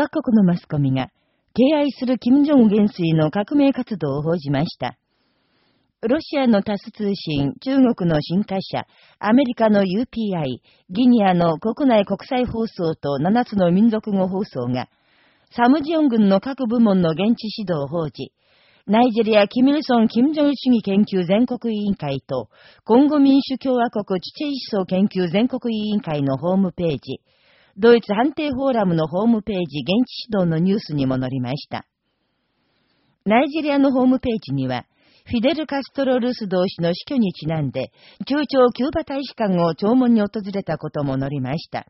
各国のマスコミが、敬愛する金正恩元帥の革命活動を報じました。ロシアのタス通信、中国の新華社、アメリカの UPI、ギニアの国内国際放送と7つの民族語放送が、サムジヨン軍の各部門の現地指導を報じ、ナイジェリア・キミルソン・キム・ジョン主義研究全国委員会と、コンゴ民主共和国チチェイ思想研究全国委員会のホームページ、ドイツ判定フォーラムのホームページ現地指導のニュースにも載りました。ナイジェリアのホームページには、フィデル・カストロ・ルス同士の死去にちなんで、中朝キューバ大使館を弔問に訪れたことも載りました。